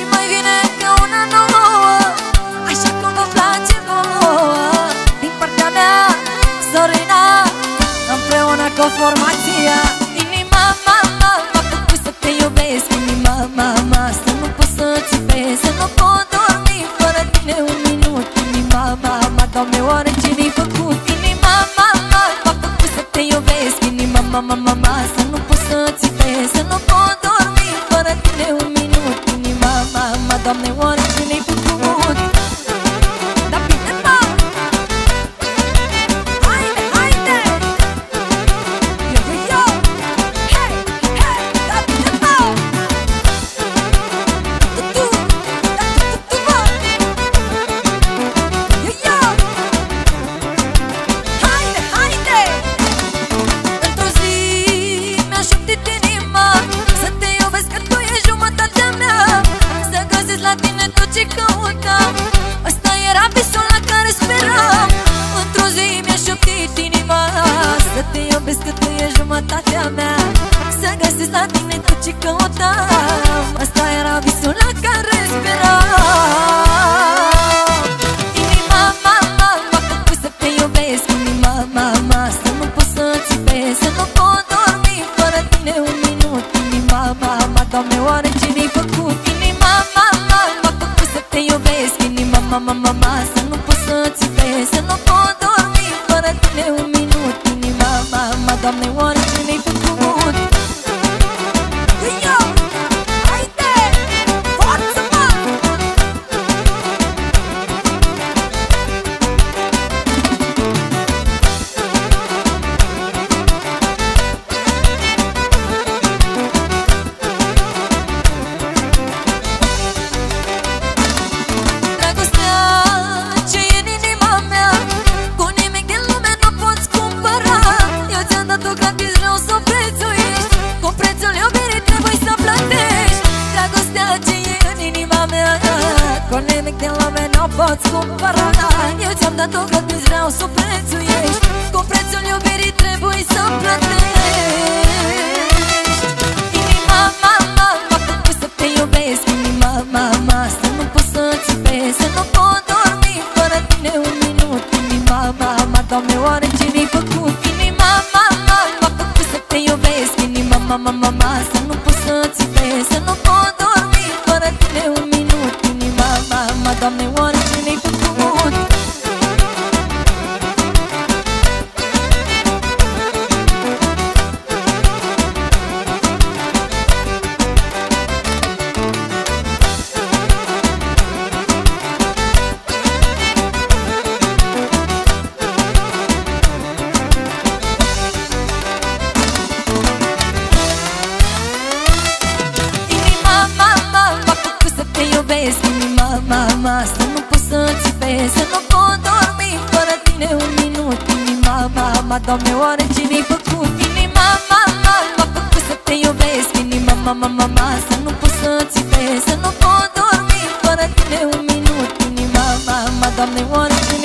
Și mai vine că una nouă Așa cum vă place vouă. Din partea mea, Sorina Împreună cu formația Inima, mama, m-a făcut să te iubesc. Inima, mama, să nu pot să țipesc Să nu pot dormi fără tine un minut. Inima, mama, Doamne, oare jumătatea mea. Să găsesc la tine tot ce căutam. Ăsta era visul la care speram. Inima, mama, m-a făcut să te iubesc. Inima, mama, să nu pot să țipesc Să nu pot dormi fără tine un minut. Inima, mama, Doamne, oare ce mi-ai făcut? Inima, mama, m-a făcut să te iubesc. Inima, mama, mama, să nu pot să țipesc Să nu pot dormi fără tine un minut. Inima, mama, Doamne, oare să o prețuiești Cu prețul iubirii trebuie să plătești. Dragostea ce e în inima mea Cu nimic din lume nu poți cumpăra. Eu ți-am dat-o gratis, vreau să o prețuiești Cu prețul iubirii trebuie să plătești. Inima, mama, m-a făcut să te iubesc. Inima, mama, să nu pot să țipesc Să nu pot mama, Doamne, oare ce mi-ai făcut? Inima, mama, m-a făcut să te iubesc. Inima, mama, mama, să nu pot să-ți iubesc. Să nu pot dormi fără tine un minut. Inima, mama, Doamne, oare ce